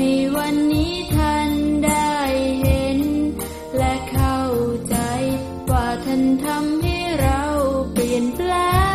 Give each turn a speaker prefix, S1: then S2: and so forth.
S1: ให้วันนี้ท่านได้เห็น และเข้าใจว่าท่านทำให้เราเปลี่ยนแปลง